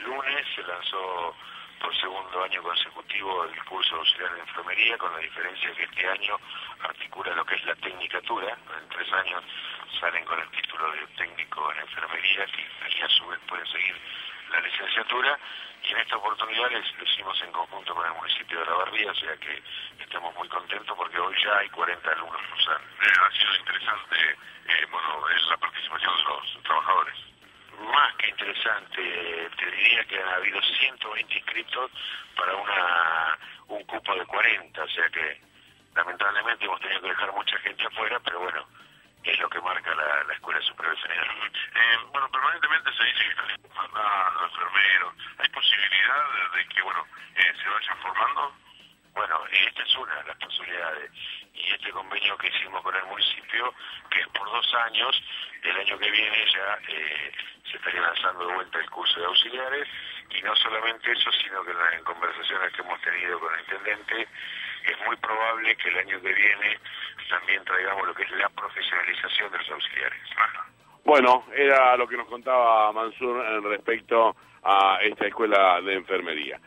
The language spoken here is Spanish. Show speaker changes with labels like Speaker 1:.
Speaker 1: lunes se lanzó por segundo año consecutivo el curso auxiliar de enfermería, con la diferencia que este año articula lo que es la tecnicatura. En tres años salen con el título de técnico en enfermería y a su vez pueden seguir la licenciatura. Y en esta oportunidad lo hicimos en conjunto con el municipio de La Barbilla, o sea que estamos muy contentos porque hoy ya hay 40 alumnos cursando.
Speaker 2: Eh, ha sido interesante, eh, bueno, la participación de los trabajadores
Speaker 1: que interesante. Te diría que ha habido 120 inscritos para una un cupo de 40, o sea que lamentablemente hemos tenido que dejar mucha gente afuera, pero bueno, es lo que marca la, Escuela Superior General.
Speaker 2: Eh, bueno, permanentemente se dice que están los enfermeros. ¿Hay posibilidad de, que, bueno, eh, se vayan formando?
Speaker 1: Bueno, esta es una de las posibilidades. Y este convenio que hicimos con el municipio, que es por dos años, el año que viene ya eh, se estaría lanzando de vuelta el curso de auxiliares y no solamente eso, sino que en conversaciones que hemos tenido con el intendente es muy probable que el año que viene también traigamos lo que es la profesionalización de los auxiliares.
Speaker 3: Bueno, era lo que nos contaba Mansur en respecto a esta escuela de enfermería.